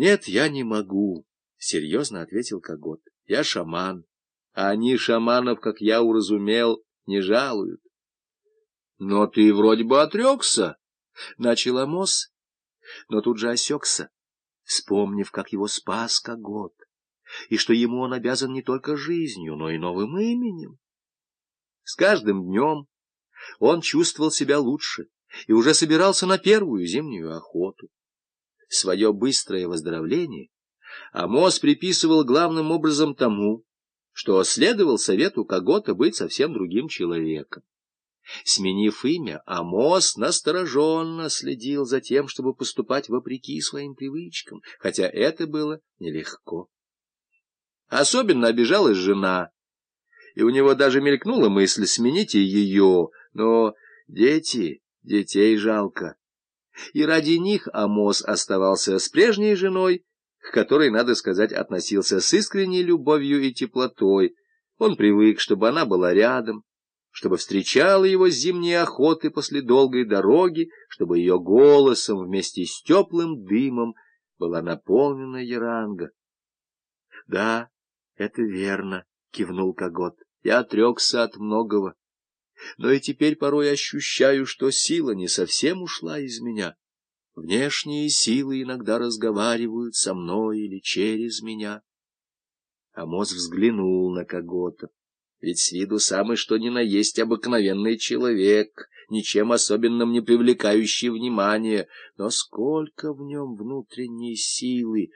Нет, я не могу, — серьезно ответил Когот. Я шаман, а они шаманов, как я уразумел, не жалуют. Но ты вроде бы отрекся, — начал Амос, но тут же осекся, вспомнив, как его спас Когот, и что ему он обязан не только жизнью, но и новым именем. С каждым днем он чувствовал себя лучше и уже собирался на первую зимнюю охоту. Свое быстрое выздоровление Амос приписывал главным образом тому, что следовал совету Когота быть совсем другим человеком. Сменив имя, Амос настороженно следил за тем, чтобы поступать вопреки своим привычкам, хотя это было нелегко. Особенно обижалась жена, и у него даже мелькнула мысль сменить и ее, но дети, детей жалко. И ради них Амос оставался с прежней женой, к которой, надо сказать, относился с искренней любовью и теплотой. Он привык, чтобы она была рядом, чтобы встречала его с зимней охоты после долгой дороги, чтобы ее голосом вместе с теплым дымом была наполнена Яранга. — Да, это верно, — кивнул Когот. — Я отрекся от многого. Но и теперь порой ощущаю, что сила не совсем ушла из меня. Внешние силы иногда разговаривают со мной или через меня. Амос взглянул на Когота. Ведь с виду самый что ни на есть обыкновенный человек, ничем особенным не привлекающий внимания, но сколько в нем внутренней силы,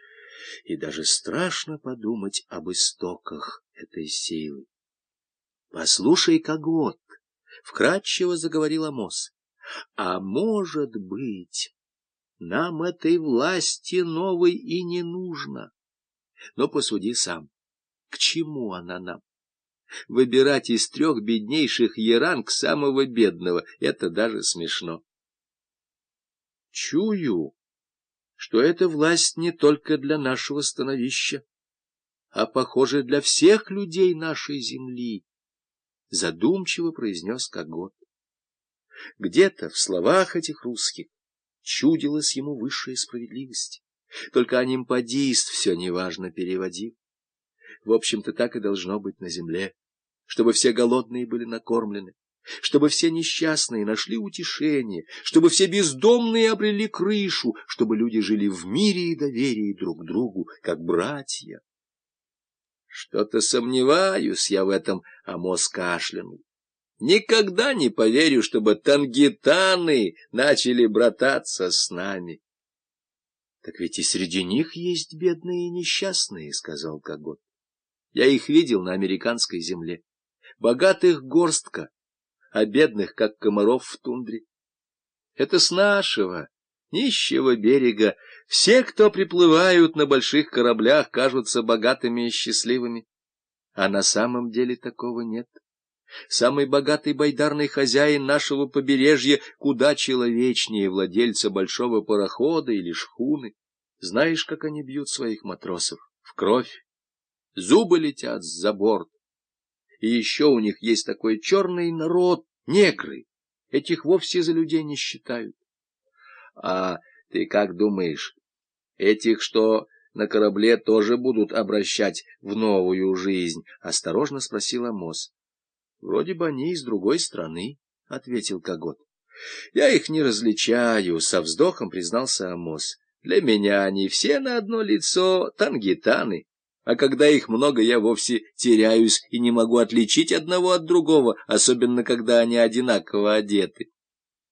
и даже страшно подумать об истоках этой силы. — Послушай, Когот, — вкратчиво заговорил Амос, — а может быть, нам этой власти новой и не нужно. Но посуди сам, к чему она нам? Выбирать из трех беднейших еранг самого бедного — это даже смешно. Чую, что эта власть не только для нашего становища, а, похоже, для всех людей нашей земли, — задумчиво произнес Когот. Где-то в словах этих русских чудилась ему высшая справедливость, только анимпадист все неважно переводил. В общем-то, так и должно быть на земле чтобы все голодные были накормлены, чтобы все несчастные нашли утешение, чтобы все бездомные обрели крышу, чтобы люди жили в мире и доверии друг к другу, как братья. Что-то сомневаюсь я в этом, Амос кашлянул. Никогда не поверю, чтобы тангитаны начали брататься с нами. — Так ведь и среди них есть бедные и несчастные, — сказал Когот. Я их видел на американской земле. Богатых горстка, а бедных, как комаров в тундре. Это с нашего, нищего берега. Все, кто приплывают на больших кораблях, кажутся богатыми и счастливыми. А на самом деле такого нет. Самый богатый байдарный хозяин нашего побережья куда человечнее владельца большого парохода или шхуны. Знаешь, как они бьют своих матросов? В кровь. Зубы летят за борт. И еще у них есть такой черный народ, негры. Этих вовсе за людей не считают. А ты как думаешь, этих, что на корабле, тоже будут обращать в новую жизнь? Осторожно спросил Амос. Вроде бы они из другой страны, — ответил Когот. Я их не различаю, — со вздохом признался Амос. Для меня они все на одно лицо тангитаны а когда их много, я вовсе теряюсь и не могу отличить одного от другого, особенно когда они одинаково одеты.